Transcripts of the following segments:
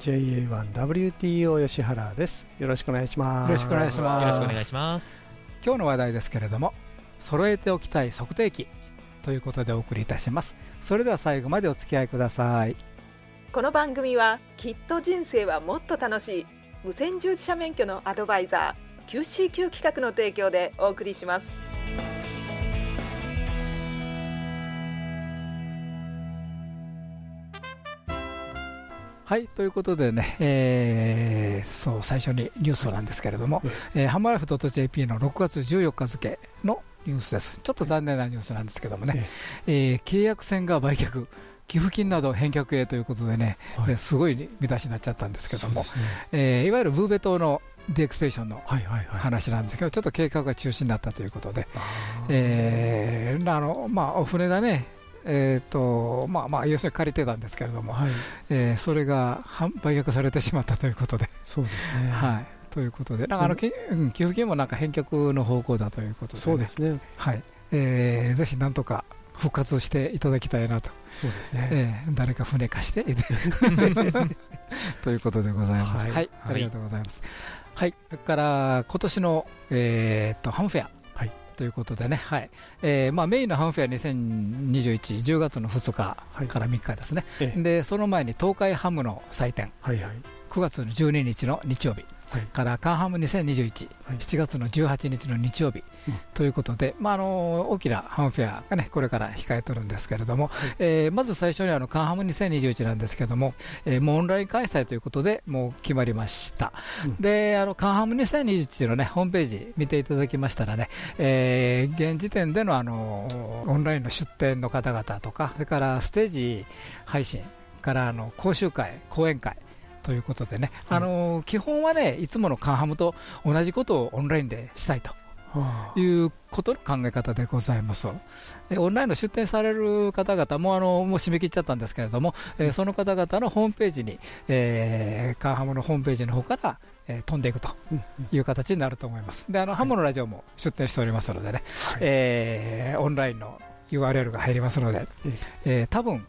JA1WTO 吉原です。よろしくお願いします。よろしくお願いします。よろしくお願いします。今日の話題ですけれども揃えておきたい測定器ということでお送りいたします。それでは最後までお付き合いください。この番組はきっと人生はもっと楽しい無線従事者免許のアドバイザー QCQ 企画の提供でお送りしますはいということでね、えーそう最初にニュースなんですけれども、えーハマライフ .jp の6月14日付のニュースです。ちょっと残念なニュースなんですけどもね、えー契約船が売却寄付金など返却へということでね、はい。えーすごい見出しになっちゃったんですけども、ね。えーいわゆるブーベ島のディションの話なんですけど、ちょっと計画が中止になったということで、えーあのまあ、お船がね、えーとまあまあ、要するに借りてたんですけれども、はい。えーそれが販売却されてしまったということで、そうですね。はい、ということで、なんかあの、けうん寄付金もなんか返却の方向だということで、ね、そうですね。はい。えーぜひなんとか復活していただきたいなと、そうですね。えー誰か船貸して。ということでございます。は、はい。い。ありがとうございます。はい、それから今年の、えーっとハムフェア、はいということでね、はい。えーまあ、メインのハムフェア2021、10月の2日から3日ですね、ええ。でその前に東海ハムの祭典、はいはい。9月の12日の日曜日、はい。からカンハム2021、はい。7月の18日の日曜日、うんということで、まあ、あの大きなハムフェアが、ね、これから控えてるんですけれども、えーまず最初にあのカンハム2021なんですけれども、えーもうオンライン開催ということで、もう決まりました、うん。であのカンハム2021の、ね、ホームページ見ていただきましたらね、えー現時点でのあのオンラインの出店の方々とか、それからステージ配信からあの講習会、講演会。ということでね、あの基本はね、いつものカンハムと同じことをオンラインでしたいということの考え方でございます。えオンラインの出店される方々もあのもう締め切っちゃったんですけれども、えーその方々のホームページに、えーカンハムのホームページの方から、えー飛んでいくとうんいう形になると思います。で、あの、ハモのラジオも出店しておりますのでね、えーオンラインの URL が入りますので、ええー多分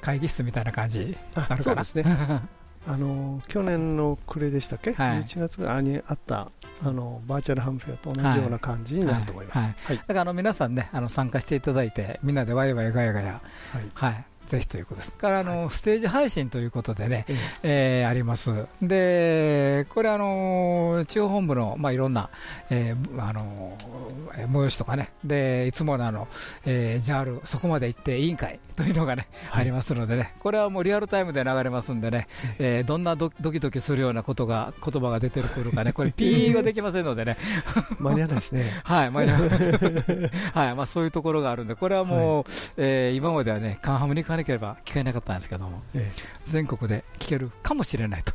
会議室みたいな感じになあるかな。そうですねあの去年の暮れでしたっけ、はい。11月ぐらい？にあったあのバーチャルハムフェアと同じような感じになると思います。だからあの皆さんね、あの参加していただいて、みんなでワイワイガヤガヤ、はい。はい、ぜひということです。からあの、ステージ配信ということでね、ええ。ーあります。で、これあの地方本部のまあいろんな、えーあのえー催しとかね、でいつものあの、えー、JAL そこまで行って委員会というのがね、はい。ありますのでね、これはもうリアルタイムで流れますんでね、えーどんなドドキドキするようなことが言葉が出てくるかね、これピーはできませんのでね。間に合わないですね。はい、まあ、はい、まあ、そういうところがあるんで、これはもう、えー今まではね、カンハムに行かなければ聞けなかったんですけども、え全国で聞けるかもしれないと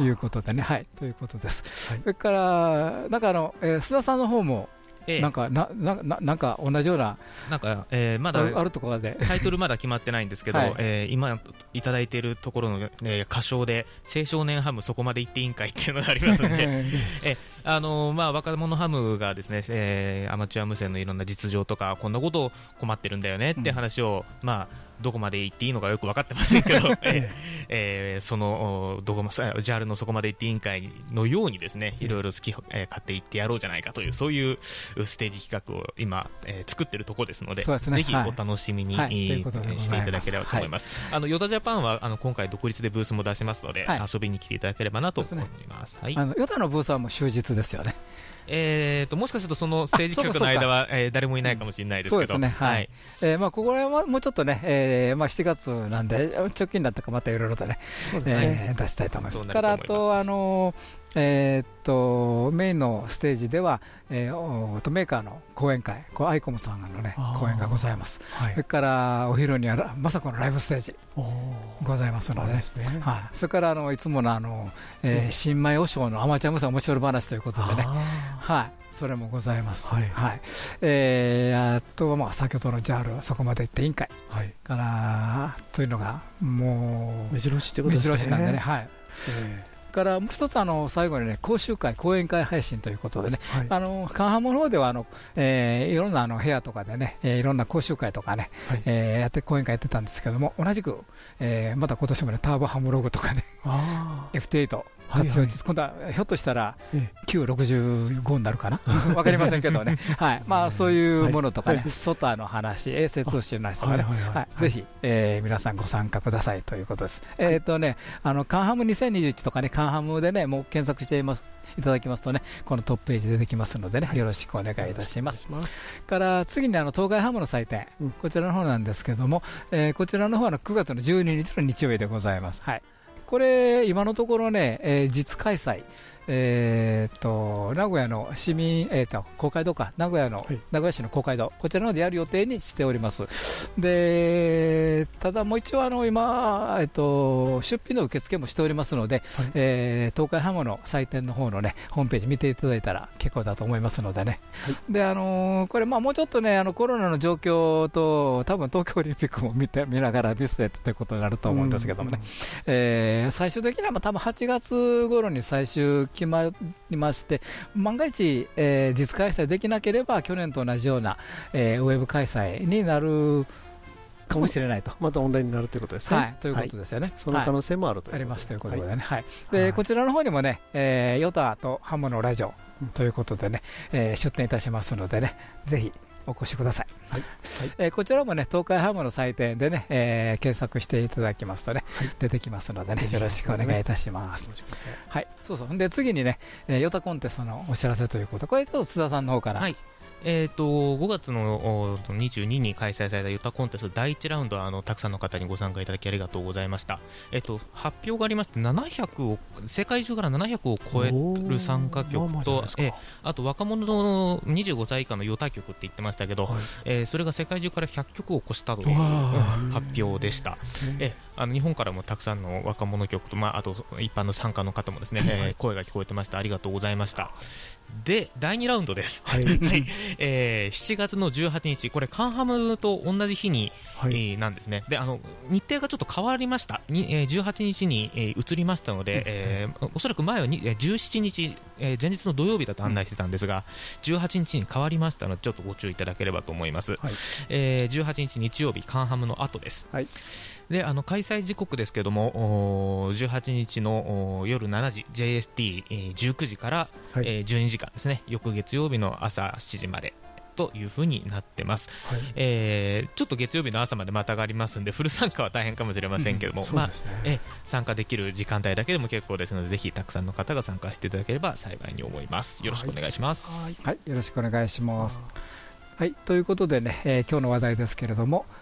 えいうことでね、はい、ということです。はい。それから、なんかあの、えー須田さんの方も、ええ。なんか、な、な、ななんか同じような、なんか、えーまだあるところで、タイトルまだ決まってないんですけど、はい。えー今いただいているところの、えー歌唱で青少年ハムそこまで行って委員会っていうのがありますんで。あのーまあ、若者ハムがですね、えーアマチュア無線のいろんな実情とかこんなこと困ってるんだよねって話を、まあどこまで行っていいのかよく分かってませんけど、えーえーそのおどこもさ JAL のそこまで行って委員会のようにですねいろいろ好き、えー買っていってやろうじゃないかというそういうステージ企画を今、えー作ってるところですのでね。ぜひはい。お楽しみに、はい。えーといしていただければと思います。あのヨタジャパンはあの今回独立でブースも出しますので、はい。遊びに来ていただければなと思います。はい。あの、ヨタのブースはもう終日ですよね。えー、ともしかするとそのステージ企画の間は、えー誰もいないかもしれないですけど、そうですね。はい。えーまあ、ここら辺はもうちょっとね、えーまあ、7月なんで、直近になったかまたいろいろとね、ね。えー出したいと思います。そうなからあと、あのえーっとメインのステージでは、えーおメーカーの講演会、こうアイコムさんの、ね、講演がございます、はい。それからお昼にはさこのライブステージございますので、ね。はい、それからあのいつものあの、えーうん。新米和尚のアマチュア無線面白話ということでね、あはい、それもございます、はい。えーあとはまあ先ほどの JAL そこまで行って委員会ーはい。からというのがもう目白押しってこと目ですね。白押しなんでね、はい、えからもう一つあの最後にね講習会講演会配信ということでねえはい。あのカンハムの方ではあの、えーいろんなあの部屋とかでね、えーいろんな講習会とかね、はい。えーやって講演会やってたんですけども同じく、えーまた今年もねターボハムログとかねあ F8 はい活用中、今度はひょっとしたらえ965になるかな？わかりませんけどね、はい。まあ、そういうものとかね、はい。外の話、衛星通信の話とかね、ぜひ、えー皆さんご参加くださいということです。えっ、とね、あのカンハム2021とかね、カンハムでね、もう検索していますいただきますとね、このトップページ出てきますのでね、よろしくお願いいたします。から次にあの東海ハムの祭典、うん。こちらの方なんですけども、えーこちらの方はあの9月の12日の日曜日でございます。はい。これ、今のところね、えー実開催、えーっと、名古屋の市民、えーっと、公会堂か、名古屋の、はい。名古屋市の公会堂、こちらのでやる予定にしております。で、ただもう一応あの、今、えーっと、出品の受付もしておりますので、えー東海ハムの祭典の方のね、ホームページ見ていただいたら結構だと思いますのでね。で、あのーこれ、まあ、もうちょっとね、あのコロナの状況と、多分東京オリンピックも見て見ながら見据えてということになると思うんですけどもね、えー最終的にはまあ多分8月頃に最終決まりまして、万が一、えー実開催できなければ、去年と同じような、えーウェブ開催になるかもしれないと。またオンラインになるということですね。はい、ということですよね。その可能性もあるというありますということではね、はい。ではい。こちらの方にもね、えーヨタとハムのラジオということでね、えー出展いたしますのでね、ぜひお越しください。はいえーこちらもね、東海ハムの祭典でね、えー検索していただきますとね、出てきますのでね、よろしくお願いいたします。はい、そうそう。で、次にね、えーヨタコンテストのお知らせということ、これちょっと津田さんの方から。はいえー、と5月のお22日に開催されたユタコンテスト第1ラウンドはあのたくさんの方にご参加いただきありがとうございました、えー、と発表がありまして700を世界中から700を超える参加曲とえーあと若者の25歳以下のヨタ曲って言ってましたけど、はい。えーそれが世界中から100曲を超したという発表でした。えあの日本からもたくさんの若者曲と、まあ、あと一般の参加の方もですね、えー声が聞こえてました。ありがとうございました。で第2ラウンドです、はい。はい。えー7月の18日。これカンハムと同じ日に、はい。えーなんですね。であの日程がちょっと変わりました。に、えー18日に、えー移りましたので、えーおそらく前はにえー17日、えー前日の土曜日だと案内してたんですが18日に変わりましたのでちょっとご注意いただければと思います、はい。えー18日日曜日カンハムの後です。はいであの開催時刻ですけどもおー18日の夜7時 JST、えー19時から、はい。えー12時間ですね。翌月曜日の朝7時までというふうになってます、はい。えーちょっと月曜日の朝までまたがりますんでフル参加は大変かもしれませんけども、うですね。え参加できる時間帯だけでも結構ですのでぜひたくさんの方が参加していただければ幸いに思います。よろしくお願いします、はい、よろしくお願いします。はい、ということでね、えー今日の話題ですけれども、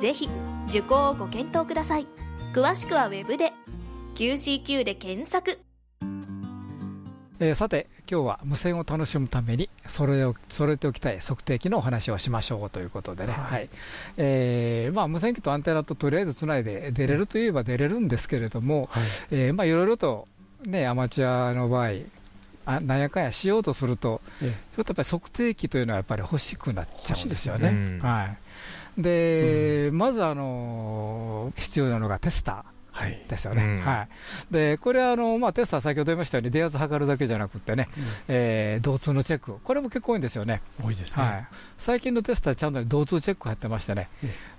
ぜひ受講をご検討ください。詳しくはウェブで。QCQ で検索。えーさて、今日は無線を楽しむために揃えを揃えておきたい測定器のお話をしましょうということでね、はい。はい。えーまあ、無線機とアンテナととりあえずつないで出れるといえば出れるんですけれども、はい。えーまあ、いろいろと、ね、アマチュアの場合、あなんやかんやしようとすると、えちょっとやっぱり測定器というのはやっぱり欲しくなっちゃうんですよね。欲しいですよね。はい、で、まず、あのー必要なのがテスター。はい。ですよね、うん。はい、でこれはあの、まあ、テスター、先ほど言いましたように、電圧測るだけじゃなくてね、えー、導通のチェック、これも結構多いんですよね、多いですね、はい、最近のテスター、ちゃんと導通チェック入ってましてね、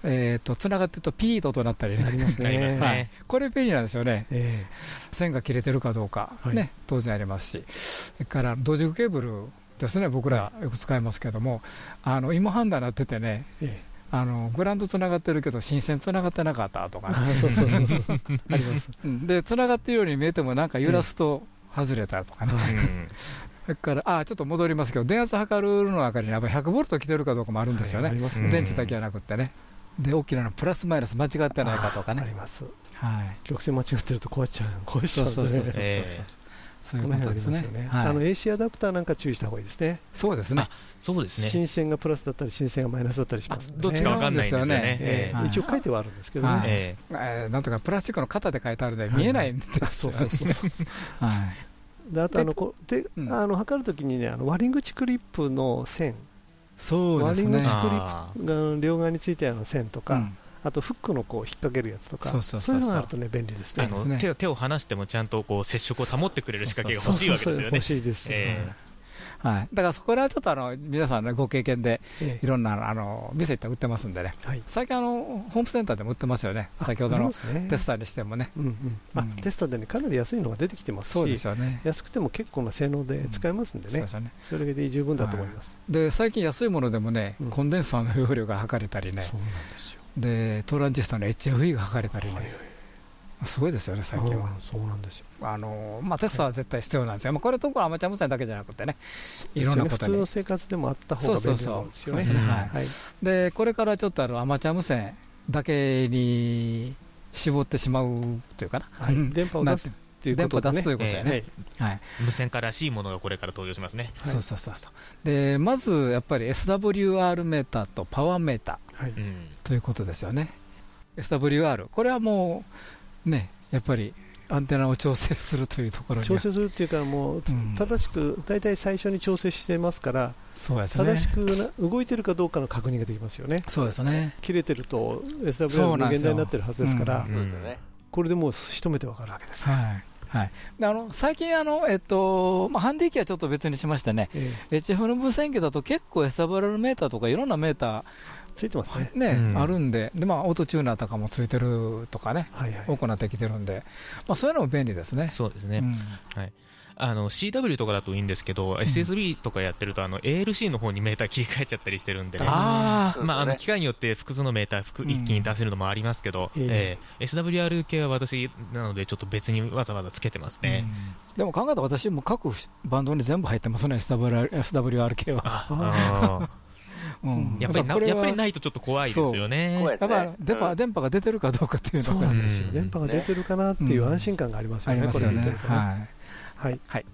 えー、とつながってるとピードとなったりますね、ね。はい、これ便利なんですよね、え線が切れてるかどうか、はい。ね、当然ありますし、それから同軸ケーブルですね、僕らよく使いますけども、あの芋判断になっててね、ええあのグラウンドつながってるけど、新線つながってなかったとかね、そうそうそうそう、あります、うん。で、つながっているように見えても、なんか揺らすと外れたとかね、うん。それから、あちょっと戻りますけど、電圧測るの中にやっぱり100ボルト来てるかどうかもあるんですよね、電池だけじゃなくってね。で大きなのプラスマイナス間違ってないかとかありね、ます、はい、曲線間違ってると壊しちゃう、壊しちゃそううそうそうそうそう、んでね、ええ。そういうことですね。よね、はい。あの AC アダプターなんか注意した方がいいですね、そうですね。あ、そうですね。新線がプラスだったり、新線がマイナスだったりしますね。どっちかわかんないんですよね。えはいええ。一応書いてはあるんですけどはい。ね、え。えーなんとかプラスチックの型で書いてあるので見えないんですよ、そうそうそうそう。はい、であとあのこで、うん。あの測るときにねあの割り口クリップの線。そうですね。割り口クリあップが両側についてある線とか、うん。あとフックのこう引っ掛けるやつとかそうそうそうそう。いうのがあるとね便利ですね。手を手を離してもちゃんとこう接触を保ってくれる仕掛けが欲しいわけですよね。欲。しいです、えはい、だからそこらはちょっとあの皆さんのご経験でええ。いろんなあの店行って売ってますんでね。はい。最近あのホームセンターでも売ってますよね。先ほどのテスターにしてもね。テスターでねかなり安いのが出てきてますし。安くても結構な性能で使えますんでね。それで十分だと思います、で最近安いものでもね、うん。コンデンサーの容量が測れたりね。でトランジスタの HFE が測れたりね、すごいですよね最近は、うんそうなんですよ。あのまあ、テスターは絶対必要なんですよ、まあ、これところアマチュア無線だけじゃなくてねいろんなことに。普通の生活でもあった方が便利なんですよね。ですね。はい。はい。でこれからちょっとあのアマチュア無線だけに絞ってしまうというかな、電波を出すっていう電波出ことでね。すということやね、はい。無線化らしいものがこれから登場しますね。はい。そうそうそうそう。でまずやっぱり SWR メーターとパワーメーターということですよね。SWR これはもうねやっぱりアンテナを調整するというところ調整するっていうかもう、うん。正しく大体最初に調整してますからそうですね。正しくな動いてるかどうかの確認ができますよね。そうですね。切れてるとそ SWR 無うなんですよ。限大になってるはずですから。これでもう一目でわかるわけです、はいはい、であの最近あの、えっとまあ、ハンディ機はちょっと別にしましてね、え HF の無線機だと結構 SWR メーターとかいろんなメータえついてますね。ー、ねうん。あるんでで、まあ、オートチューナーとかもついてるとかね、はいはい。多くなってきてるんで、まあ、そういうのも便利ですね。そうですね。うん。あの CW とかだといいんですけど、SSB とかやってるとあの ALC の方にメーター切り替えちゃったりしてるんでね。あまあ、あの機械によって複数のメーター一気に出せるのもありますけど、ええ。ー SWR 系は私なのでちょっと別にわざわざつけてますあ、ね。でも考えたら私も各バンドに全部入ってますね SWR, SWR 系は、やっぱりなやっぱりないとちょっと怖いですよね。やっぱり電波電波が出てるかどうかっていうそうのがなんですよ、うん電波が出てるかなっていう安心感がありますよね、これ見てるとね。はい。はい。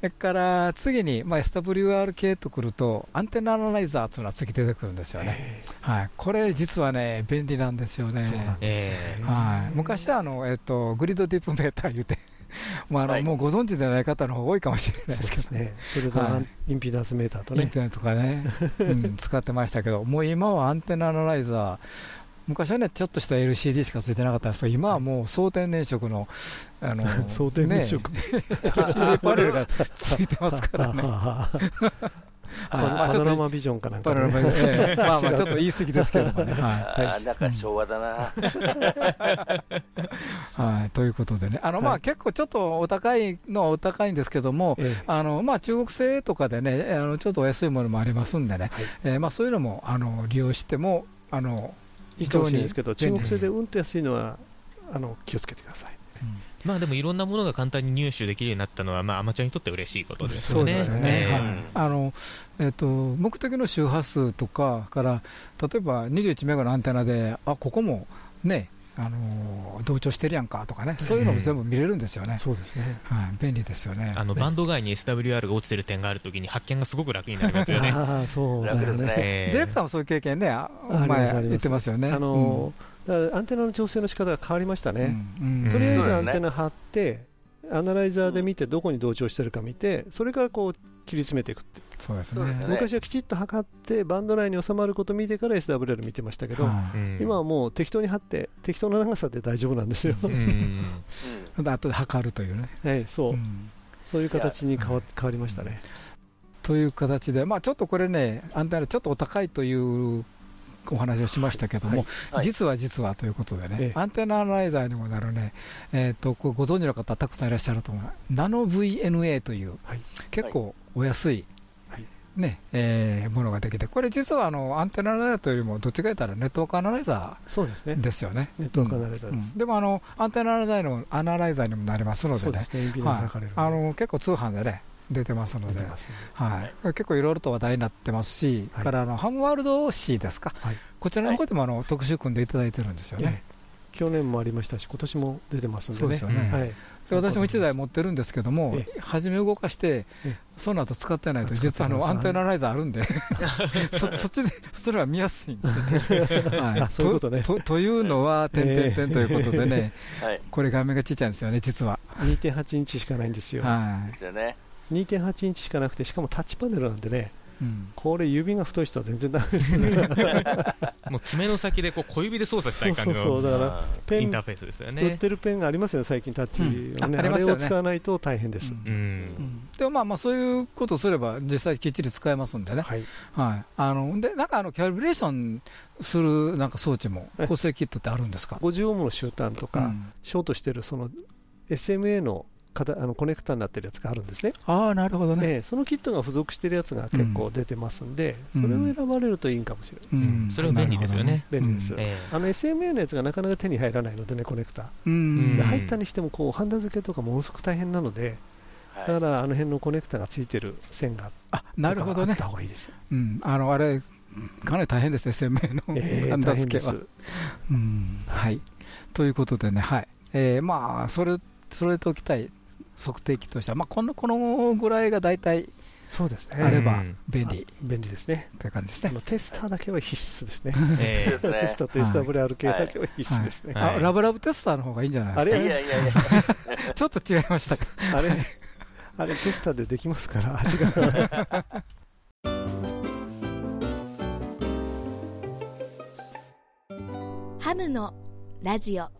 それから次に、まあ、SWR 系とくると、アンテナアナライザーというのは次出てくるんですよね。えはい、これ、実はね、便利なんですよね。そうなんえーはい、昔はあの、えっと、グリッドディープメーター言うて、まああのはい。もうご存知でない方の方が多いかもしれないですけど、ですね。それとはい。インピダンスメーターとね。インターネットとかね、うん、使ってましたけど、もう今はアンテナアナライザー、昔はね、ちょっとした LCD しかついてなかったんですけど、今はもう総天然色の、あの総天然色ね LCD パネルがついてますからね。パノラマビジョンかなんかでね。パノラマ、ええまあまあちょっと言い過ぎですけどもね。はあーなんか昭和だな。い。はい。ということでね。あの、まあはい。結構ちょっとお高いのはお高いんですけども、ええ。あの、まあ中国製とかでね、あのちょっとお安いものもありますんでね、はい。えーまあそういうのも、あの、利用しても、あの、いいかもしれないですけど中国製でうんと安いのはあの気をつけてくださいまあでもいろんなものが簡単に入手できるようになったのは、まあアマチュアにとって嬉しいことですよね。そうですよね。あの、えっ、と、目的の周波数とかから、例えば21メガのアンテナで、あ、ここもね、あの同調してるやんかとかね、そういうのも全部見れるんですよね。そうですねはい、便利ですよね。あのバンド外に SWR が落ちてる点があるときに発見がすごく楽になりますよね。ああそう楽ですねディレクターもそういう経験ね、ああります前言ってますよね。あのだからアンテナの調整の仕方が変わりましたうん、ね。うんうん。とりあえずアンテナ張ってアナライザーで見てどこに同調してるか見てそれからこう切り詰めていくってそうですそうですね。ね昔はきちっと測ってバンド内に収まることを見てから SWL 見てましたけど、はうん。今はもう適当に貼って適当な長さで大丈夫なんですよ、うん。あとで測るというね、はい、そう、うん。そういう形に変わ変わりましたね、という形で、まあ、ちょっとこれね、アンテナちょっとお高いというお話をしましたけども、はい。実は実はということでね、ええ。アンテナアナライザーにもなるね、えー、とご存知の方、たくさんいらっしゃると思う、ナノ VNA という、はい。結構お安い、はい。ねえーものができて、これ実はあのアンテナアナライザーというよりも、どっちかというとネットワークアナライザそうですね。ーですよね。ネットワークアナライザーです、うん。でもあのアンテナアナライザーにもなりますのでね。結構通販でね出てますので。はい、結構いろいろと話題になってますし、はい。からあのハムワールド誌ですか、はい。こちらの方でもあの特集組んでいただいてるんですよね。ね去年もありましたし今年も出てますんでね。そうですよね、はい、で私も1台持ってるんですけどもえ、初め動かしてえ、その後使ってないと、あ実はあのアンテナライザーあるんで、そそっちで、それは見やすいんで、はい。あそういうことね。とというのは、点々点ということでね、はい。これ、画面がちっちゃいんですよね、実は。2.8インチしかないんですよ、はですよね2.8インチしかなくてしかもタッチパネルなんでねいうん。これ指が太い人は全然ダメ もう爪の先でこう小指で操作したい感じそうそうそう。のだからペンインターフェースですよ売っね。てるペンがありますよ最近タッチ、うん。ね。あれを使わないと大変です、うん。うん。でもまあまあそういうことをすれば実際きっちり使えますんでね、はい。はい、あのでなんかあのキャリブレーションするなんか装置もえ構成キットってあるんですか、50オームの終端とか、うん。ショートしてるその SMA のかたあのコネクタになってるやつがあるんですね。ああなるほどね、ええそのキットが付属してるやつが結構出てますんで、うん。それを選ばれるといいんかもしれないです、うん。それは便利ですよね。便利です、えあの SMA のやつがなかなか手に入らないのでねコネクタ、うん。でうん入ったにしてもこうハンダ付けとかものすごく大変なので、だかはらあの辺のコネクタがついてる線があなるほどねあった方がいいです、うん、あのあれかなり大変ですね SMA のええハンダ付けは、うん。はい、ということでね、はい。えーまあ、それそれときたい測定器としては、まあ、このこのぐらいが大体そうですね。あればうん。便利。便利ですね。という感じですね。あのテスターだけは必須ですね。テスターと SWR 系だけは必須ですね、ラブラブテスターの方がいいんじゃないですか、あれいやいやいや。ちょっと違いましたか？あれあれテスターでできますから違う。ハムのラジオ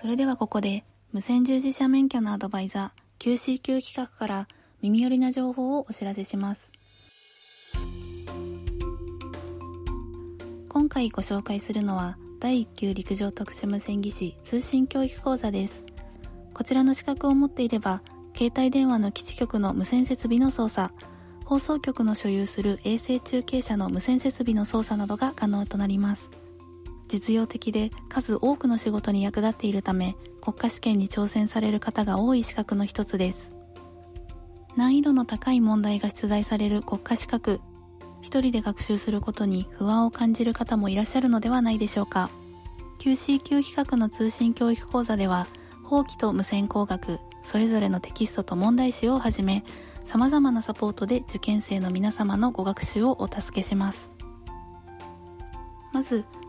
それではここで無線従事者免許のアドバイザー QCQ 企画から耳寄りな情報をお知らせします。今回ご紹介するのは第1級陸上特殊無線技師通信教育講座です。こちらの資格を持っていれば携帯電話の基地局の無線設備の操作放送局の所有する衛星中継車の無線設備の操作などが可能となります。実用的で数多くの仕事に役立っているため国家試験に挑戦される方が多い資格の一つです。難易度の高い問題が出題される国家資格一人で学習することに不安を感じる方もいらっしゃるのではないでしょうか。QCQ 企画の通信教育講座では法規と無線工学それぞれのテキストと問題集をはじめ様々なサポートで受験生の皆様のご学習をお助けします。まず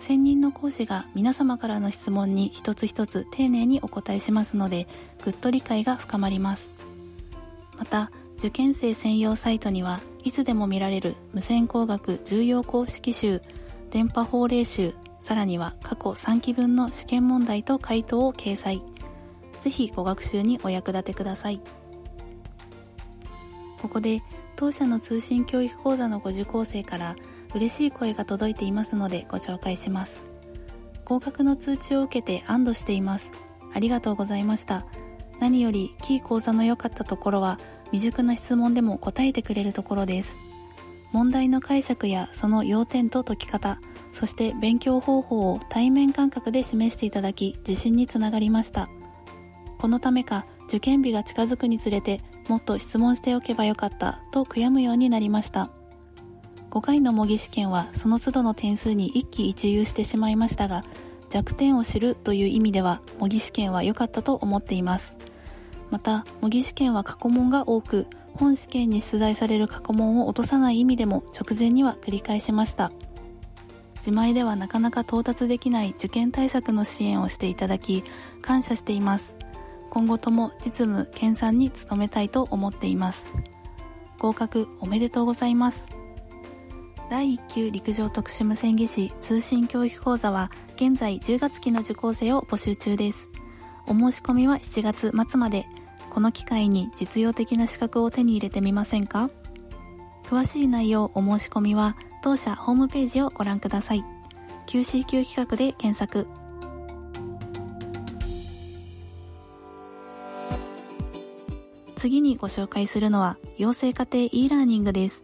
専任の講師が皆様からの質問に一つ一つ丁寧にお答えしますのでぐっと理解が深まります。また受験生専用サイトにはいつでも見られる無線工学重要公式集電波法令集さらには過去3期分の試験問題と回答を掲載。ぜひご学習にお役立てください。ここで当社の通信教育講座のご受講生から嬉しい声が届いていますのでご紹介します。合格の通知を受けて安堵しています。ありがとうございました。何よりキー講座の良かったところは未熟な質問でも答えてくれるところです。問題の解釈やその要点と解き方そして勉強方法を対面感覚で示していただき自信につながりました。このためか受験日が近づくにつれてもっと質問しておけばよかったと悔やむようになりました。5回の模擬試験はその都度の点数に一喜一憂してしまいましたが弱点を知るという意味では模擬試験は良かったと思っています。また模擬試験は過去問が多く本試験に出題される過去問を落とさない意味でも直前には繰り返しました。自前ではなかなか到達できない受験対策の支援をしていただき感謝しています。今後とも実務研鑽に努めたいと思っています。合格おめでとうございます。第1級陸上特殊無線技師通信教育講座は現在10月期の受講生を募集中です。お申し込みは7月末まで。この機会に実用的な資格を手に入れてみませんか？詳しい内容お申し込みは当社ホームページをご覧ください。QCQ 企画で検索。次にご紹介するのは養成家庭 e ラーニングです。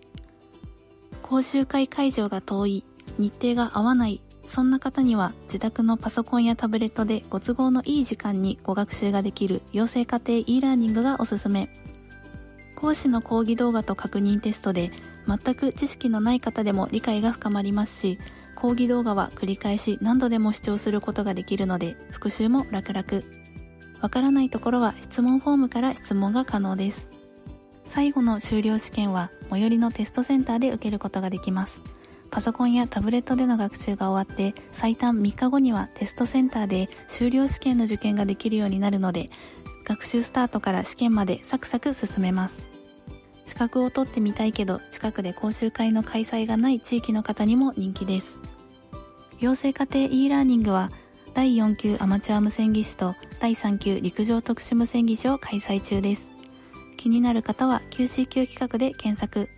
講習会会場が遠い日程が合わないそんな方には自宅のパソコンやタブレットでご都合のいい時間にご学習ができる養成家庭 e ラーニングがおすすめ。講師の講義動画と確認テストで全く知識のない方でも理解が深まりますし講義動画は繰り返し何度でも視聴することができるので復習も楽々。わからないところは質問フォームから質問が可能です。最後の修了試験は最寄りのテストセンターで受けることができます。パソコンやタブレットでの学習が終わって最短3日後にはテストセンターで修了試験の受験ができるようになるので学習スタートから試験までサクサク進めます。資格を取ってみたいけど近くで講習会の開催がない地域の方にも人気です。養成家庭 e ラーニングは第4級アマチュア無線技師と第3級陸上特殊無線技師を開催中です。気になる方は QCQ 企画で検索。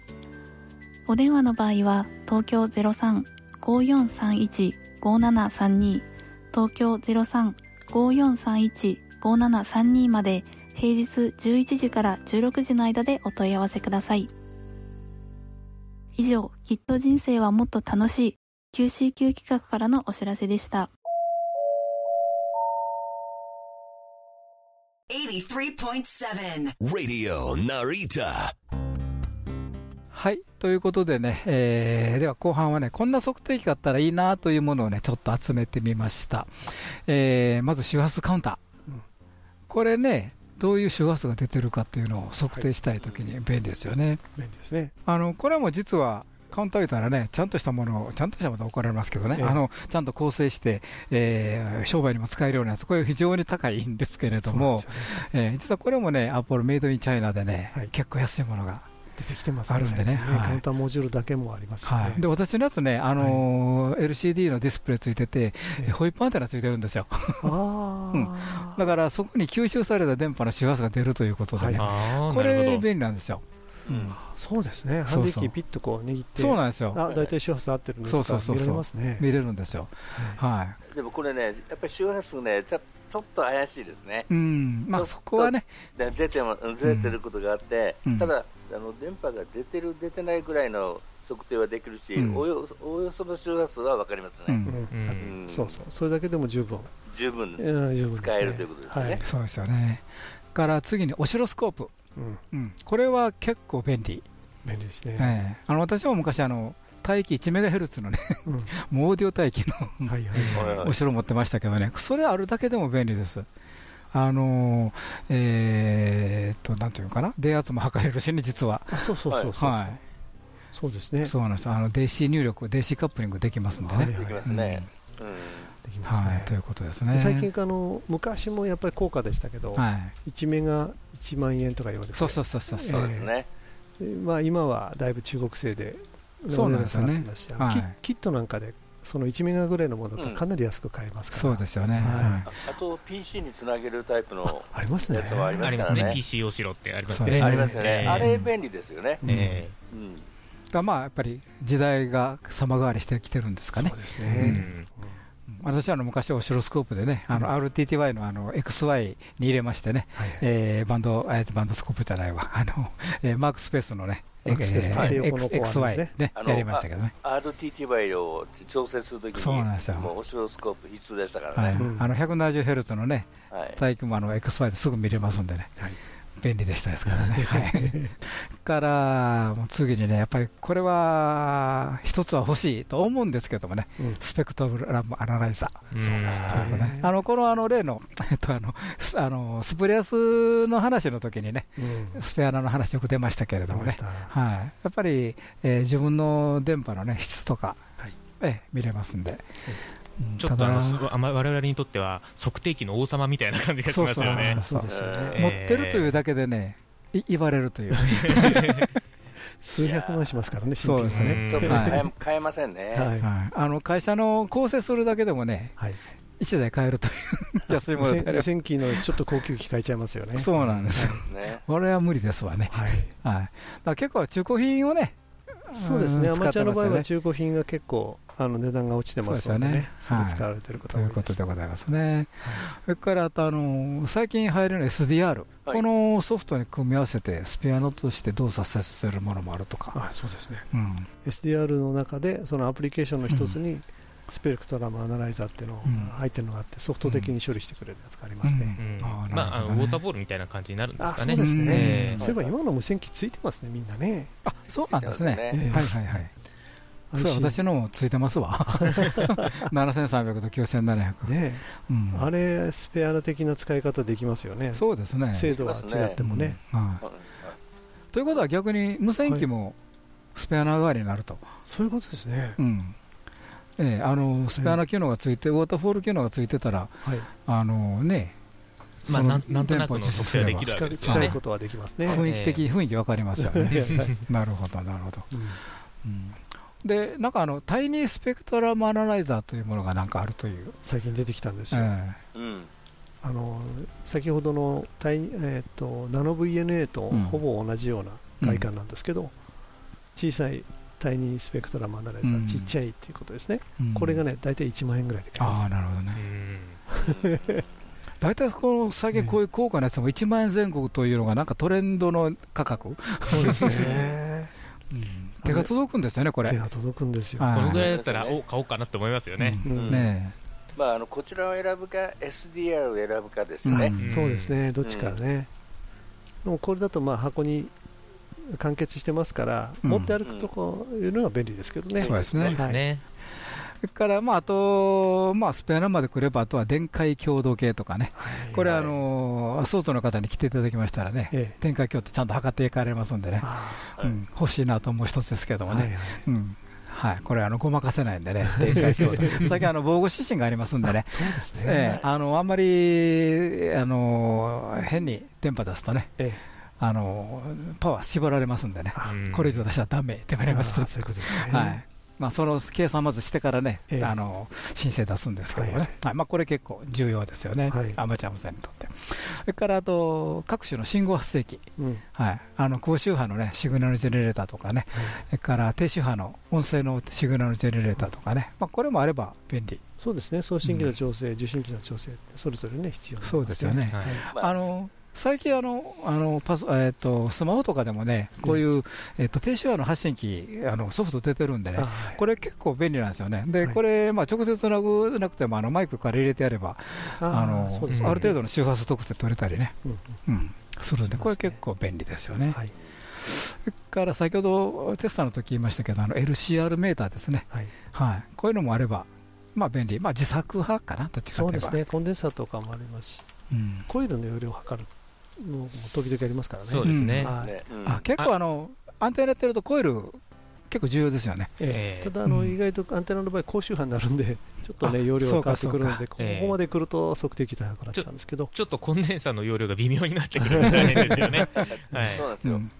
お電話の場合は東京03-5431-5732東京03-5431-5732まで平日11時から16時の間でお問い合わせください。以上きっと人生はもっと楽しい QCQ 企画からのお知らせでした。83.7 Radio Narita. はいということでね、えーでは後半はねこんな測定器があったらいいなというものをねちょっと集めてみました、えーまず周波数カウンター、うんこれねどういう周波数が出てるかというのを測定したいときに便利ですよね、便利ですね。あのこれも実はカウンター言ったらね、ちゃんとしたものを、ちゃんとしたものは怒られますけどね、ええ。あのちゃんと構成して、えー商売にも使えるようなやつ、これ非常に高いんですけれども、ね。えー実はこれもね、アップルメイドインチャイナでね、はい。結構安いものが出てきてますあるんでね。はい。カウンターモジュールだけもあります。はい、で私のやつね、あのー LCD のディスプレイついてて、ええ。ホイップアンテナついてるんですよ、あ うん。あ、だからそこに吸収された電波の周波数が出るということでね、これ、便利なんですよ、うんそうですね。ハンディキーピッとこう握って、そうなんですよ、あ、大体周波数合ってるのそうとか見そうそうそう。られますね。見れるんですよ、はい、でもこれね、やっぱり周波数ね、ちょちょっと怪しいですね。うん、まあそこはね、で出てもずれてることがあって、うん。ただあの電波が出てる出てないぐらいの測定はできるし、うん。およおおよその周波数は分かりますね、うん。うん。うん。そうそう、それだけでも十分、十分う使えるということですね。はい。そうですよね、から次にオシロスコープ、うん、うん、これは結構便利、便利ですね。ええあの私も昔あの、帯域1メガヘルツのね、うんもうオーディオ帯域のはいはい。はいはいお城持ってましたけどね、それあるだけでも便利です。あのーえーっと、なんていうのかな、電圧も測れるしね、実は。あ、そうそうそうそう。はそうですねい。。そうなんです。あの、DC 入力、DC カップリングできますんでね。できますね。うんできますねはい、ということですね。最近あの昔もやっぱり高価でしたけど、はい。1メガ1万円とか言われて、そうそうそうそう。そうですね。でまあ、今はだいぶ中国製でそうなんですよねはいキキットなんかでその1メガぐらいのものだったらかなり安く買えますから、そうですよね。はいああと PC につなげるタイプのありますねありますね、ね。PC おしろってありますね。そうですねありますよね。えーあれ便利ですよね。うんえうんがまあ、やっぱり時代が様変わりしてきてるんですかねそう。ですえね、うん私はあの昔、オシロスコープでね、あの RTTY のあの XY に入れましてね、はい。えーバンド、えーバンドスコープじゃないわ、あのえーマークスペースのね、えエクスプレス縦横の X- コアですね。XY ねあのやりましたけどね。RTT 倍を調整するときに、そうなんですよ。オシロスコープ必須でしたからはい。ね。うんあの 170Hz のねはい。体育もあの XY ですぐ見れますんでね、はい便利でしたですからね。はい、から、もう次にね、やっぱりこれは一つは欲しいと思うんですけどもね、うん。スペクトラムアナライザー。そうですね。ね。あのこのあの例の、えっと、あのスあのスプレアスの話の時にね、うん。スペアナの話よく出ましたけれどもね。はい、やっぱり、えー自分の電波の、ね、質とか、はい。ええ見れますんで、うんちょっとあのただすあま我々にとっては測定器の王様みたいな感じがしますよね。そうですよえね。持ってるというだけでね、い言われるという。数百万しますからね新そうですね。品はねちょっとはい変え変えませんね。はい。はい、あの会社の構成するだけでもね、はい。1台買えるという安いものであれば無線機のちょっと高級機買えちゃいますよね。そうなんです。よ、ね。これは無理ですわね、はい。はい、だ結構、中古品をね、そうですね、うんアマチュアの場合は中古品が結構あの値段が落ちてますのでね、それ使われてる方ということでございますね、それからあとあの最近入るの SDR、このソフトに組み合わせてスピアノとして動作させるものもあるとか、あそうですね。うん、SDR の中でそのアプリケーションの一つにスペクトラムアナライザーっていうのうんが入ってるのがあってソフト的に処理してくれるやつがありますね。まあ、あのなるほど。ねウォーターボールみたいな感じになるんですあかね。そうですね、ええそういえば今の無線機ついてますね、みんなね。あそうなんですね、ええ。はいはいはい、そう私のもついてますわ、7300と9700、ねうん、あれ、スペアナ的な使い方できますよね、そうですね。精度は違ってもね。ということは逆に無線機もスペアナ代わりになると、そういうことですね。うんええあのスペアナ機能がついて、ウォーターフォール機能がついてたら、はい、あのね、まあそのなんとなく実施測定はできるわけですよね近いことはできますね。雰囲気的、ええ雰囲気わかりますよね。なるほど、なるほど。うんうんで、なんかあの、タイニースペクトラムアナライザーというものがなんかあるという。最近出てきたんですよ。えうん。あの先ほどのタイ、えー、とナノ VNA とうんほぼ同じような外観なんですけど、小さいタイニースペクトラムアナライザー、うん。ちっちゃいっていうことですね、えうん。これがね大体1万円ぐらいで買えます。ああ、なるほどうね。ん。大体この最近こういう高価なやつも1万円前後というのがなんかトレンドの価格、そうですね。手が届くんですよね、これ。手が届くんですよ、はい。このぐらいだったら、お買おうかなって思いますよね。うん。うん。ねまあ、あのこちらを選ぶか、SDR を選ぶかですね。うん。そうですね。どっちかね、でもこれだとまあ箱に完結してますから、うん。持って歩くとこういうのが便利ですけどね、そうですね。そうですね。それから、まあ、あと、まあ、スペアナまで来れば、あとは電解強度計とかね、はい。これ、はい。あのー、ソートの方に来ていただきましたらね、ええ。電解強度ちゃんと測っていかれますんでね、あはいうん、欲しいなと思う一つですけどもね、ーはい。はいうん。はい、これあの、ごまかせないんでね、電解強度、最近あの防護指針がありますんでね、そうですね、ええ。あのあんまり、あの変に電波出すとね、えあのパワー絞られますんでね、うん。これ以上出したらダメって言わえれます。あーそういうことですね、はい。まあ、その計算まずしてからね、ええ。あの申請出すんですけどね、はいはい。まあ、これ結構重要ですよね、はい。アマチュア無線にとって。それからあと各種の信号発生器、うん。はい、あの高周波の、ね、シグナルジェネレーターとかね、それから低周波の音声のシグナルジェネレーターとかね、まあ、これもあれば便利、そうですね。送信機の調整、受信機の調整それぞれね必要なんそうですよね。あの最近あのあのパソ、えー、とスマホとかでもね、こういう、えー、と低周波の発信機あのソフト出てるんでね、これ結構便利なんですよね。で、はい。これ、まあ、直接つなぐなくても、あのマイクから入れてやれば、ああのある程度の周波数特性取れたりね、うんうん、するんで、これ結構便利ですよね。はい。それから先ほどテスタの時言いましたけど、あの LCR メーターですね、はい。はい、こういうのもあれば、まあ便利、まあ自作派かな、どっちかといえば。そうですね。コンデンサーとかもありますし。うん。コイルの容量を測るのも時々ありますからね。そうですね。あ結構あの、アンテナやってるとコイル、結構重要ですよね。ただあの、うん。意外とアンテナの場合高周波になるんでちょっとねあ容量が変わってくるのでここまで来ると測定器高くなっちゃうんですけど。ちょっとコンデンサーの容量が微妙になってくるみたいですよね。はい。そうなんですよ。うん。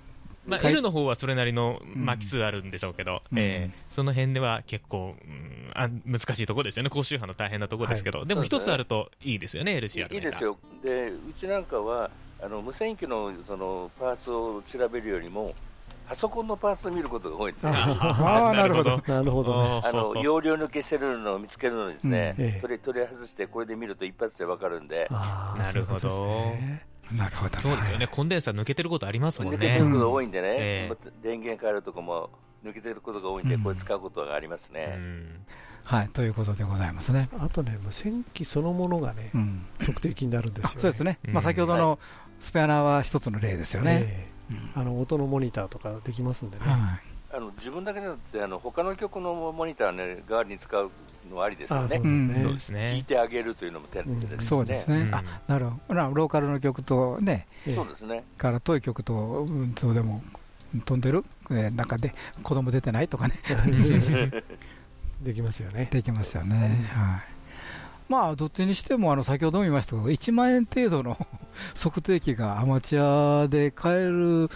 まあ、はい L の方はそれなりの巻き数あるんでしょうけど、うん。えーその辺では結構、うんあ難しいところですよね、高周波の大変なところですけど、はい。でも一つあるといいですよね、い LCR いいですよ。で、うちなんかは、あの無線機のそのパーツを調べるよりも、パソコンのパーツを見ることが多いんですね。あーなるほど。なるほど。ね。あの容量抜けしてるのを見つけるのにですね、うん。ええ。取り取り外してこれで見ると一発でわかるんで、なるほど。なるほど、そうですよね、コンデンサー抜けてることありますもん抜けてね。ることが多いんでね、ええ。電源変えるとこも抜けてることが多いんで、うん。これ使うことがありますうね。ん。はい、ということでございますね。あとね無線機そのものがねうん、測定器になるんですよ、ね、そうですね、うん。まあ、先ほどのスペアナーは一つの例ですよね。ええ。あの音のモニターとかできますんでね、はあの自分だけじゃなくてあの他の曲のモニター、ね、代わりに使うのはありですよね。あそうですね、そうです聞いね。てあげるというのも手うんですね、い、そうですね、うん。あなるほど、なローカルの曲とね、ええ。そうですね、から遠い曲と、うん、そうでも飛んでる、えー中で子供出てないとかね、できますよね。できますよね。はいまあ、どっちにしてもあの先ほども言いましたけど、1万円程度の 測定器がアマチュアで買える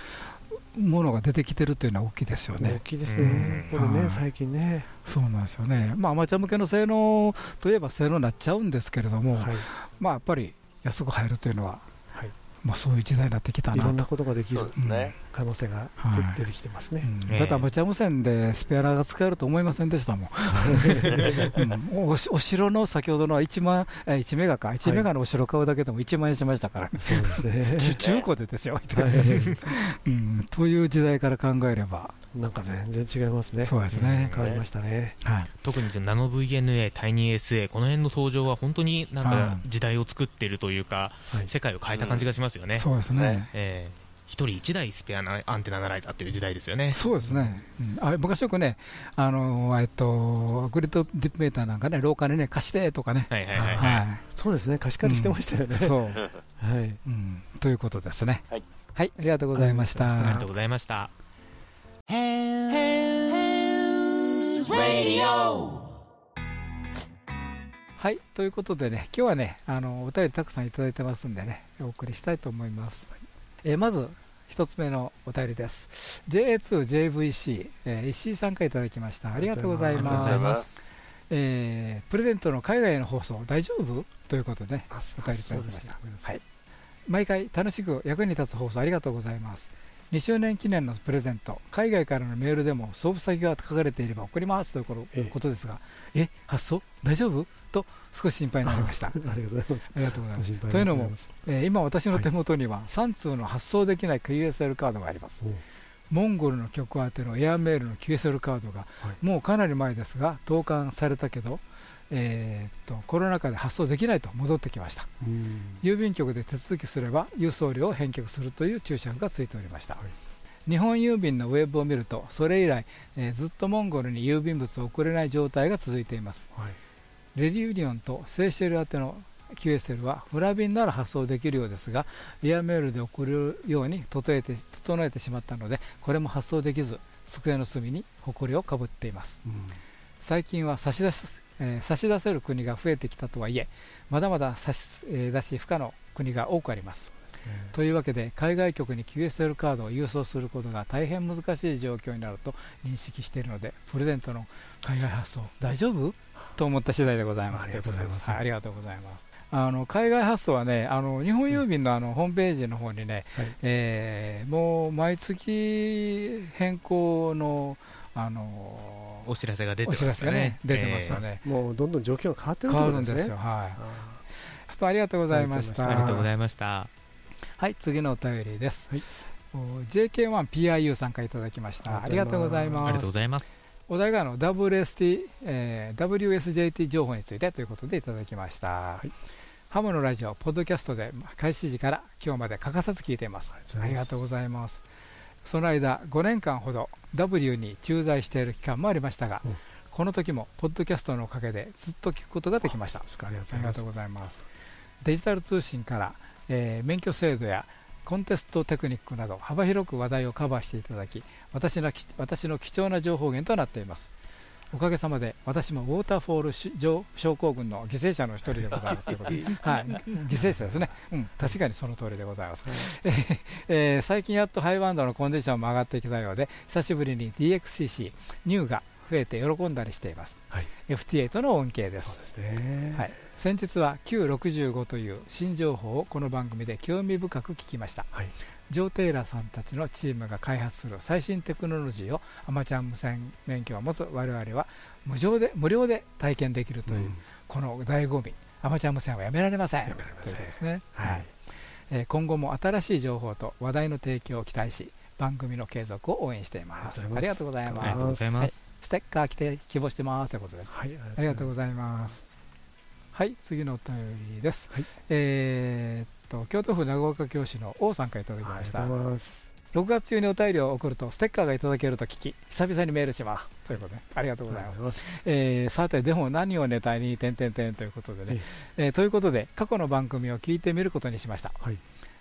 ものが出てきてるというのは大きいですよ大ね。きいですね、これね最近ね、そうなんですよね。まあ、アマチュア向けの性能といえば性能になっちゃうんですけれども、はい。まあ、やっぱり安く入るというのは、はい。まあ、そういう時代になってきたいろななんと。ことができる。そうですね、可能性がはい。出出てきてますね、うん。ええ。だアマチュア無線でスペアラーが使えると思いませんでしたもん。うん。おしお城の先ほどのは1万、え1メガか、1メガのお城買うだけでも1万円しましたから、そうですね。中中古でですよ、はい。うん。という時代から考えれば、なんか全然違いますね。そうですね。変わりましたね、はい。特にナノ VNA、タイニー SA、この辺の登場は本当になんはかい。時代を作っているというか、はい。世界を変えた感じがしますよね。そうですね。ええ。一人一台スペアなアンテナナライザーという時代ですよね。そうですね、うんあ昔よくね、あのえっと、グリッドディップメーターなんかね、廊下にね、貸してとかね、はいはいはいはい。はそうですね貸し借りしてましたよい、ね、そう、はいうん、ということですね。はい、はい、ありがとうございました。ありがとうございまありがとうございました。はい、ということでね、今日はね、あのお便りたくさんいただいてますんでね、お送りしたいと思います。えーまず、一つ目のお便りです。JA2JVC、えー石井さんからいただきました。ありがとうございます。えープレゼントの海外への放送、大丈夫？ということでね、あお便りいただきました毎回楽しく役に立つ放送ありがとうございます。2周年記念のプレゼント、海外からのメールでも送付先が書かれていれば送りますということですが、え、発送？大丈夫？と少し心配になりました。あ ありがとうございます。りがとうございます。というのもえー今私の手元には3通の発送できない QSL カードがあります。モンゴルの曲宛てのエアメールの QSL カードが、はい。もうかなり前ですが投函されたけど、えーっとコロナ禍で発送できないと戻ってきました。うん。郵便局で手続きすれば郵送料を返却するという注釈がついておりました、日本郵便のウェブを見るとそれ以来、えーずっとモンゴルに郵便物を送れない状態が続いています。はい。レディユニオンとセーシェル宛ての QSL はフラ便なら発送できるようですがエアメールで送るように整えて整えてしまったのでこれも発送できず机の隅に埃をかぶっています。うん。最近は差し出す、えー差し出せる国が増えてきたとはいえまだまだ差し、えー出し不可の国が多くあります。というわけで海外局に QSL カードを郵送することが大変難しい状況になると認識しているのでプレゼントの海外発送大丈夫？と思った次第でございます。ありがとうございます。はありがとうございます。あの海外発送はねあの日本郵便のあのホームページの方にね、はい。えーもう毎月変更のあのお知らせが出ておますよ知らせがねね。出てますよね、もうどんどん状況が変わってるって変わことですねるんですよはいあちょっとありがとうございましたええありがとうございました。はい、次のお便りです。はいお JK1PIU さんからいただきました。ありがとうございありがとうます。ございます。お題がの WST、えー WSJT 情報についてということでいただきました。ハムのラジオ、ポッドキャストで開始時から今日まで欠かさず聞いています。ありがとうございます。その間、5年間ほど W に駐在している期間もありましたがうん、この時もポッドキャストのおかげでずっと聞くことができました。ありがとうございます。デジタル通信から、えー免許制度やコンテストテクニックなど幅広く話題をカバーしていただき私のき私の貴重な情報源となっていますおかげさまで私もウォーターフォールし症症候群の犠牲者の一人でございますということで、はい、犠牲者ですね、うん、確かにその通りでございます、えー最近やっとハイバンドのコンディションも上がってきたようで久しぶりに DXCC ニューが増えて喜んだりしています、はい。FT8 の恩恵です。ですね。はい、先日は Q65 という新情報をこの番組で興味深く聞きました、はいジョー・テイラーさんたちのチームが開発する最新テクノロジーをアマチュア無線免許を持つ我々は無料で無料で体験できるという、うん。この醍醐味。アマチュア無線はやめられません。やめられませんということですね、はい。えー今後も新しい情報と話題の提供を期待し番組の継続を応援しています。ありがとうございありますがとうございはいます。ステッカー来て希望してます。ということです。はい、ありがとうございます。はい、次のお便りです。はい。えーっと、京都府長岡教師の王さんからいただきあました。りがとうございます。6月中にお便りを送ると、ステッカーがいただけると聞き、久々にメールします。ということで、ありがとうございます。えーさて、でも何をネタに、点々点ということでね、えーということで、過去の番組を聞いてみることにしました。はい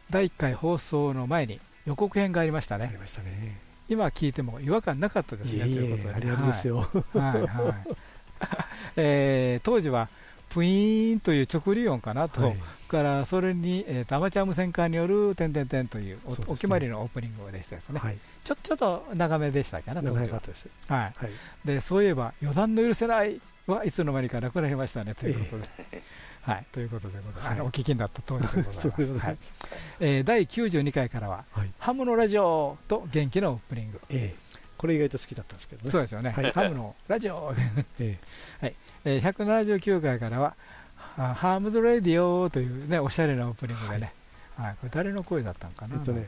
第1回放送の前に予告編がありましたね。ありましたね。今聞いても違和感なかったですね。ということで、えありありですよ。はいはい えー当時はプイーンという直流音かなと、はい。からそれに、えーとアマチュア無線化による点々点というおそうですね。お決まりのオープニングでしたですね、はい。ちょちょっと長めでしたかな、当長かったです。はい、はい。でそういえば、予断の許せないはいつの間にかなくなりましたねということで。はい、ということでございます、はい。あのお聞きになった通りでございます。はい。えー第92回からは、はい。ハムのラジオと元気のオープニング、ええ。これ意外と好きだったんですけどね。そうですよね、はい。ハムのラジオで。え えー179回からは、あハームズ・レディオというね、おしゃれなオープニングでね、はい、これ誰の声だったんかな、えっとね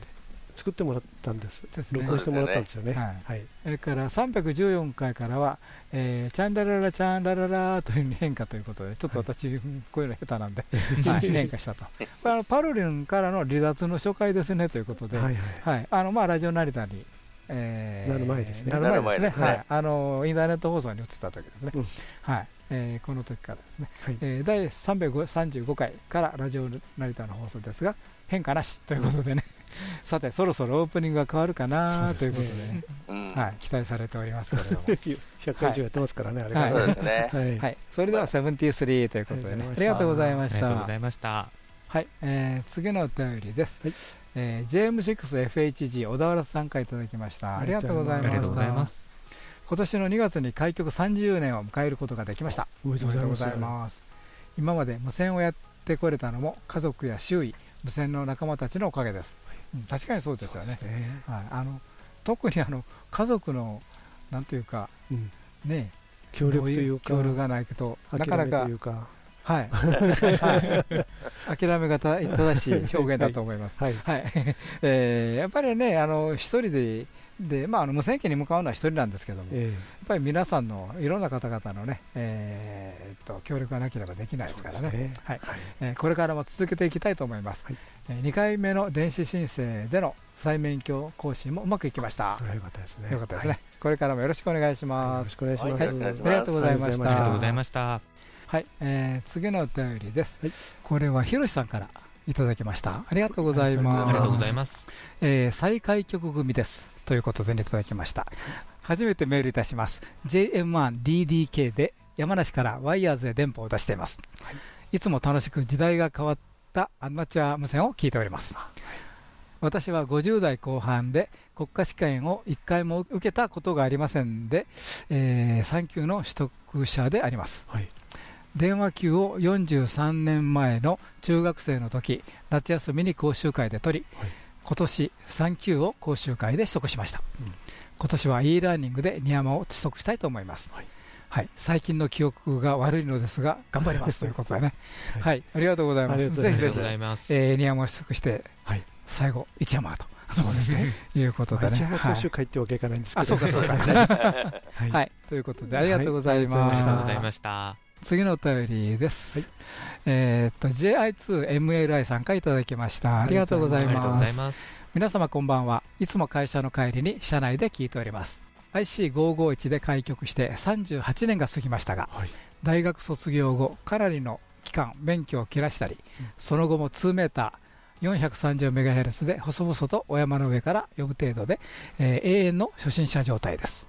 作ってもらったんです。ね録音してもらったんですよね。はいはい。それから314回からは、えーチャンラララチャンラララという変化ということで、ちょっと私、こういうの下手なんで、はい、変化したと。これあのパルリンからの離脱の初回ですねということで、はいはい。はい、あのまあラジオ成田に、えーなる前ですね。なる前ですね。はい、あのインターネット放送に移った時ですね、うん。はい。えーこの時からですね、はい。えー第335回からラジオ成田の放送ですが変化なしということでね、さてそろそろオープニングが変わるかなということでね。うん。はい、期待されておりますけれども。100回以上やってますからね、あれはい。そうですね。はい。はい、それでは73ということでね、はいありがとうございました。ありがとうございました。はい、えー次のお便りです、はいえー JM6FHG 小田原さんからいただきました。ありがとうございましたありがとうございます。今年の2月に開局30年を迎えることができました。おめでとうございます。ます。今まで無線をやってこれたのも家族や周囲無線の仲間たちのおかげです、うん確かにそうですよね。ね。はい、あの特にあの家族のなんというかうん。ね協力というか、ど協力がないとなかなか諦めというか、はい、はい、諦めがた正しい表現だと思います。はい。はい、えーやっぱりね、あの一人で、で、まあ、あの無線機に向かうのは一人なんですけども、やっえぱり皆さんのいろんな方々のね、えーっと協力がなければできえないですからね。はいはい。えーこれからも続けていきたいと思います、はいえ2回目の電子申請での再免許更新もうまくいきましたそ。れは良かったですね。よかったですね、はい。これからもよろしくお願いしよます。ろしくお願いします。はいよろしくお願いしますありがとうございました。ありがとうございまました。はい、えー次のお便りです、はい。これはひろしさんからいただきました。ありがとうございます。ありがとうございます。えー再開局組です。ということで、ね、いただきました。初めてメールいたします。JM1DDK で山梨からワイヤーズへ電波を出しています、い、つも楽しく時代が変わったアマチュア無線を聞いております。私は50代後半で国家試験を1回も受けたことがありませんで、え3級の取得者であります。はい。電話級を43年前の中学生の時夏休みに講習会で取り、はい。今年3級を講習会で取得しました、うん。今年は e ラーニングでニヤマを取得したいと思います、はい。はい。最近の記憶が悪いのですが頑張ります。ということでね。はい。はい、ありがとうございます。ありがとうございます。ありがとうごぜひぜひざいます。えーニヤマを取得して、はい。最後一山と。そうですね。いうことでね。一応はい。講習会ってわけいかないんですけど。あそうかそうか。はい。はい、ということでありがとうございます、ありがとうございました。次のお便りです。はいえーっと、JI2MLI さんからいただきました。ありがとうございます。ます。皆様こんばんは。いつも会社の帰りに車内で聞いております。IC551 で開局して38年が過ぎましたが、はい大学卒業後、かなりの期間免許を切らしたり、その後も2メーター、430MHz で細々とお山の上から呼ぶ程度で、えー永遠の初心者状態です、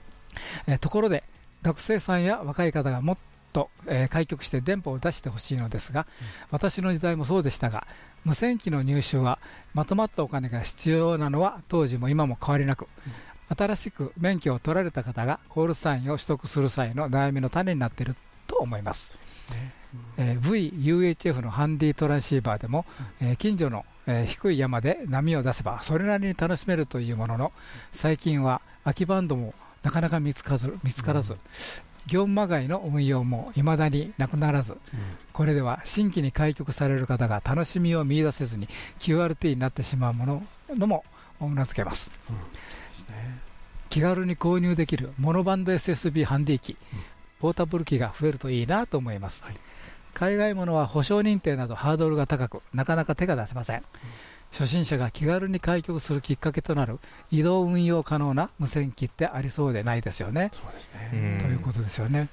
えーところで学生さんや若い方がもっと、えー開局して電波を出してほしいのですが、私の時代もそうでしたが無線機の入手はまとまったお金が必要なのは当時も今も変わりなく、新しく免許を取られた方がコールサインを取得する際の悩みの種になっていると思います、えー VUHF のハンディトランシーバーでも、えー近所の、えー低い山で波を出せばそれなりに楽しめるというものの最近は空きバンドもなかなか見つからず見つからず、業務まがいの運用もいまだになくならず、これでは新規に開局される方が楽しみを見出せずに QRT になってしまうもののもうなずけます、気軽に購入できるモノバンド SSB ハンディ機、ポータブル機が増えるといいなと思います、海外ものは保証認定などハードルが高くなかなか手が出せません、初心者が気軽に開局するきっかけとなる移動運用可能な無線機ってありそうでないですよね。そうですうんということですよね。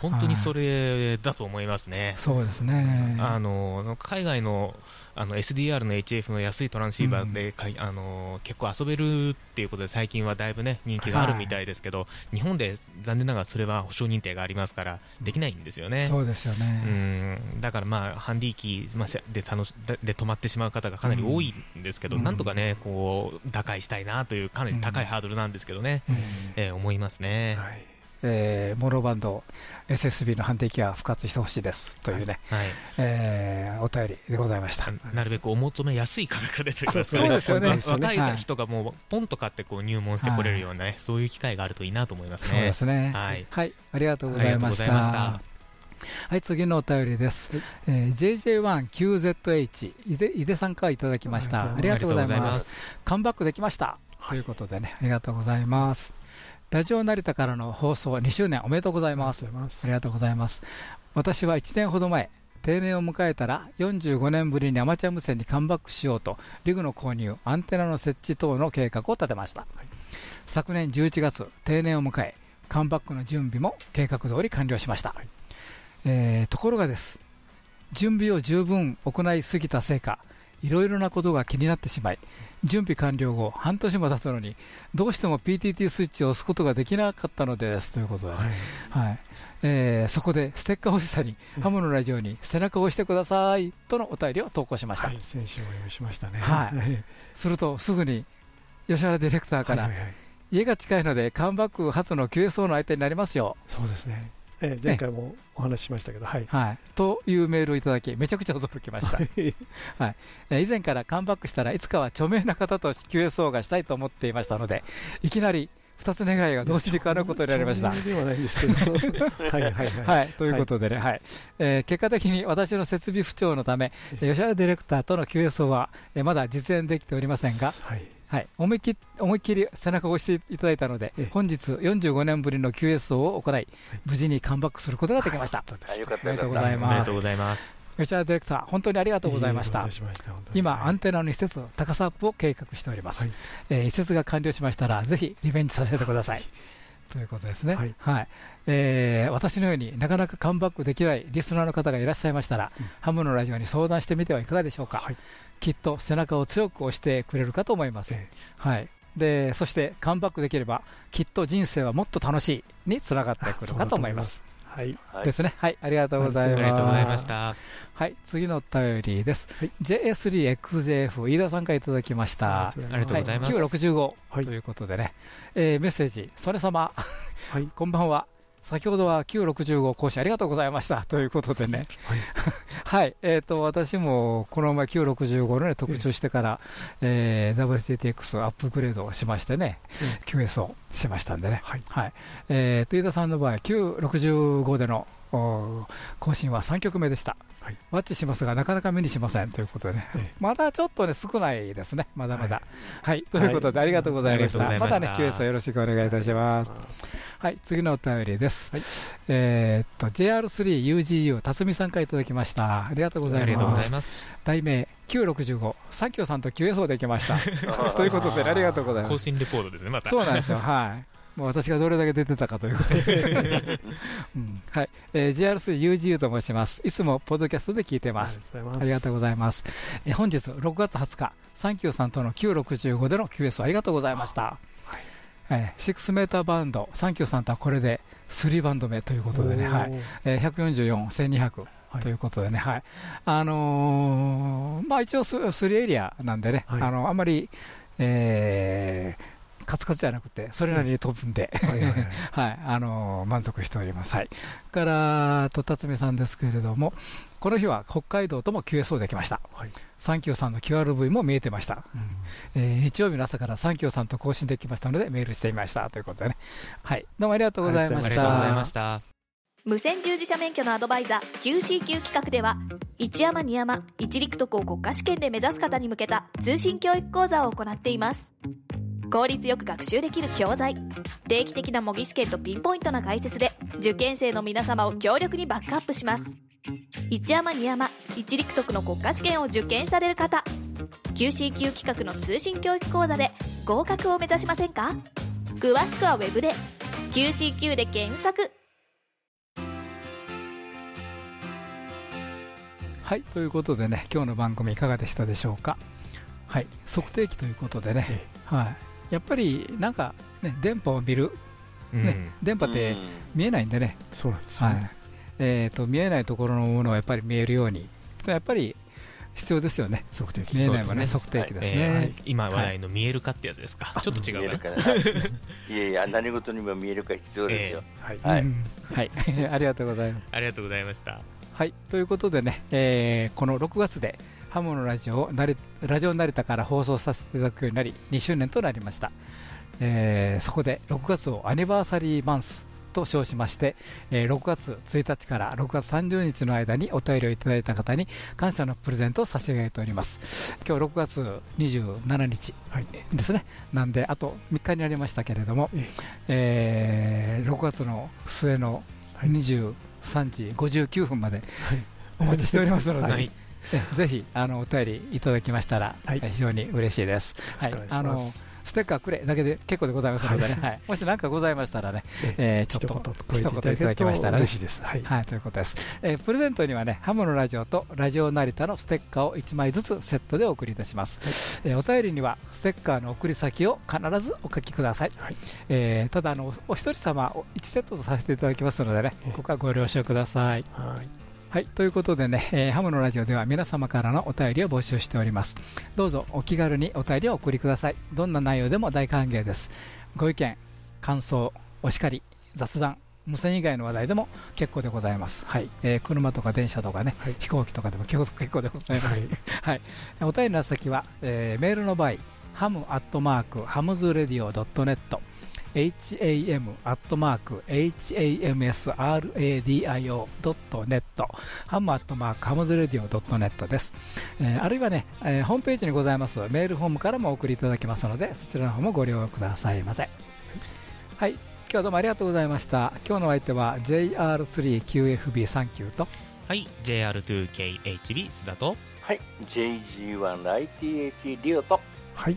本当にそれだと思いますね。そうですね。あの海外のあの SDR の HF の安いトランシーバーで、かいあの結構遊べるっていうことで最近はだいぶね人気があるみたいですけど、日本で残念ながらそれは保証認定がありますからできないんですよね。そうですよね。うん。だからまあハンディ機まあせで楽しでで止まってしまう方がかなり多いんですけど、うん。なんとかねこう打開したいなというかなり高いハードルなんですけどね、えー思いますね。えーモノバンド SSB の判定機が復活してほしいですというね、はいえーお便りでございました。なるべくお求めやすい価格でというかそうですよね若い人がもうポンと買ってこう入門してこれるようなね、そういう機会があるといいなと思いますね。そうですね。はい。ありがとうございました。はい、次のお便りです。えー JJ1QZH、井出井出さんからいただきました。はいありがとうござい。ますカムバックできました。ということでね、ありがとうございます。ラジオ成田からの放送2周年おめでとうございます。ありがとうございます。私は1年ほど前、定年を迎えたら45年ぶりにアマチュア無線にカムバックしようとリグの購入アンテナの設置等の計画を立てました、昨年11月定年を迎えカムバックの準備も計画通り完了しました、えーところがです。準備を十分行いすぎたせいかいろいろなことが気になってしまい準備完了後半年も経つのにどうしても PTT スイッチを押すことができなかったのですということで、ねはい。えーそこでステッカー欲しさにハムのラジオに背中を押してくださいとのお便りを投稿しました、はい、先週しましたね。はい。するとすぐに吉原ディレクターから、はいはいはい。家が近いのでカムバック初の QSO の相手になりますよ、そうですね。えー前回もお話ししましたけど、はい。はい、というメールをいただきめちゃくちゃ驚きました、はい。えー以前からカムバックしたらいつかは著名な方と QSO がしたいと思っていましたのでいきなり2つ願いが同時に叶うことになりました。ではないんですけど。はいはいはい。はい、ということでね、はい。えー結果的に私の設備不調のため、えー吉原ディレクターとの QSO は、えーまだ実演できておりませんが、はいはい、思いっき思いっきり背中を押していただいたので、本日45年ぶりの QSO を行い、無事にカムバックすることができました。あよかったありがとうございます。吉原ディレクター、本当にありがとうございました。今、アンテナの移設、高さアップを計画しております。はい。えー移設が完了しましたら、ぜひリベンジさせてください。ということですね、はい。えー私のようになかなかカムバックできないリスナーの方がいらっしゃいましたら、ハムのラジオに相談してみてはいかがでしょうか、きっと背中を強く押してくれるかと思います。はいでそしてカムバックできればきっと人生はもっと楽しいにつながってくるかと思います。はいですね。はい、ありがとうございます。ありがとうございました。はい、次のお便りです。JS3XJF 飯田さんからいただきました。ありがとうございますは965ということでね、えーメッセージ、曽根様、こんばんは。先ほどは965講師ありがとうございました。ということでね、はい、えー、と私もこの前965の、ね、特注してから、えー WCTX アップグレードをしましてね、QS をしましたんでね、はい。えーと飯田さんの場合、965でのお更新は3曲目でした、ワッチしますが、なかなか目にしませんということでね、まだちょっとね、少ないですね、まだまだ。はい、ということで、ありがとうございました。ましたね、QS をよろしくお願いいたします。はい、次のお便りです。えーっと、JR3UGU、辰巳さんからいただきました。ありがとうございます。題名、965、サンキューさんと QSO できました。ということで、ありがとうございます。更新レポートですね、また。そうなんですよ、はい。もう私がどれだけ出てたかということで、うん。はい。えー、JR3UGU と申します。いつもポッドキャストで聞いてます。ありがとうございます。えー本日6月20日、サンキューさんとの965での QS ありがとうございました。えー、6メーターバンド、サンキューさんとはこれで3バンド目ということでね、はい。えー、144、1200ということでね、はい。あのーまあ、一応ス、3エリアなんでね、はい。あのあんまり、えーカツカツじゃなくて、それなりに飛ぶんで、満足しております。はい。から、と辰巳さんですけれども、この日は北海道とも QSO できました、はい。サンキューさんの QRV も見えてました、えー日曜日の朝からサンキューさんと更新できましたのでメールしてみましたということでね。はい。どうもありがとうございましありがとうございたました。無線従事者免許のアドバイザー QCQ 企画では一山二山一陸徳を国家試験で目指す方に向けた通信教育講座を行っています効率よく学習できる教材。定期的な模擬試験とピンポイントな解説で受験生の皆様を強力にバックアップします。一山二山一陸徳の国家試験を受験される方。QCQ 企画の通信教育講座で合格を目指しませんか？詳しくはウェブで QCQ で検索。はいということでね今日の番組いかがでしたでしょうか？はい測定器ということでね、え。はい、やっぱりなんか、ね、電波を見る、うん。ね電波って見えないんでね、そうなんですよね、はい。えー、と見えないところのものをやっぱり見えるように。やっぱり必要ですよね。測定器。見えないもね測定器ですね、今話題の見えるかってやつですか？ちょっと違うかな。見える。かないやいや何事にも見えるか必要ですよ、はい。はい。うん。はい、ありがとうございます。ありがとうございました。はい、ということでね、えーこの6月でハムのラジオをラジオ成田から放送させていただくようになり2周年となりました、えーそこで6月をアニバーサリーマンスと称しまして、えー6月1日から6月30日の間にお便りをいただいた方に感謝のプレゼントを差し上げております。今日6月27日はい。ですね、なんであと3日になりましたけれども、ええ。ー6月の末の23時59分までお待ちしておりますので、はい。え ぜひあのお便りいただきましたら、はい。え非常に嬉しいです。よろしくお願いしあのステッカーくれだけで結構でございますのでね、はい。もし何かございましたらね、えーちょっと一言いただけると嬉しいです。はい、はい、ということです、えープレゼントにはね、ハムのラジオとラジオ成田のステッカーを1枚ずつセットでお送りいたします。えーお便りにはステッカーの送り先を必ずお書きください。はい。えーただあの、お一人様を1セットとさせていただきますのでね、ええ。ここはご了承ください。はいはい、ということでね、えーハムのラジオでは皆様からのお便りを募集しております。どうぞお気軽にお便りをお送りください。どんな内容でも大歓迎です。ご意見、感想、お叱り、雑談、無線以外の話題でも結構でございます。はい、えー車とか電車とかね、はい飛行機とかでも結構結構でございます。はい はい、お便りの先は、えーメールの場合、ハムアットマークハムズレディオドットネット ham アットマーク hamsradio ドットネットハムアットマークハムズレディオドットネットです、えーあるいはね、えーホームページにございます。メールフォームからもお送りいただけますのでそちらの方もご利用くださいませ。はい。今日はどうもありがとうございました。今日のお相手は JR3QFB サンキューと。はい。JR2KHB 須田と、はい。JG1ITH リオと。はい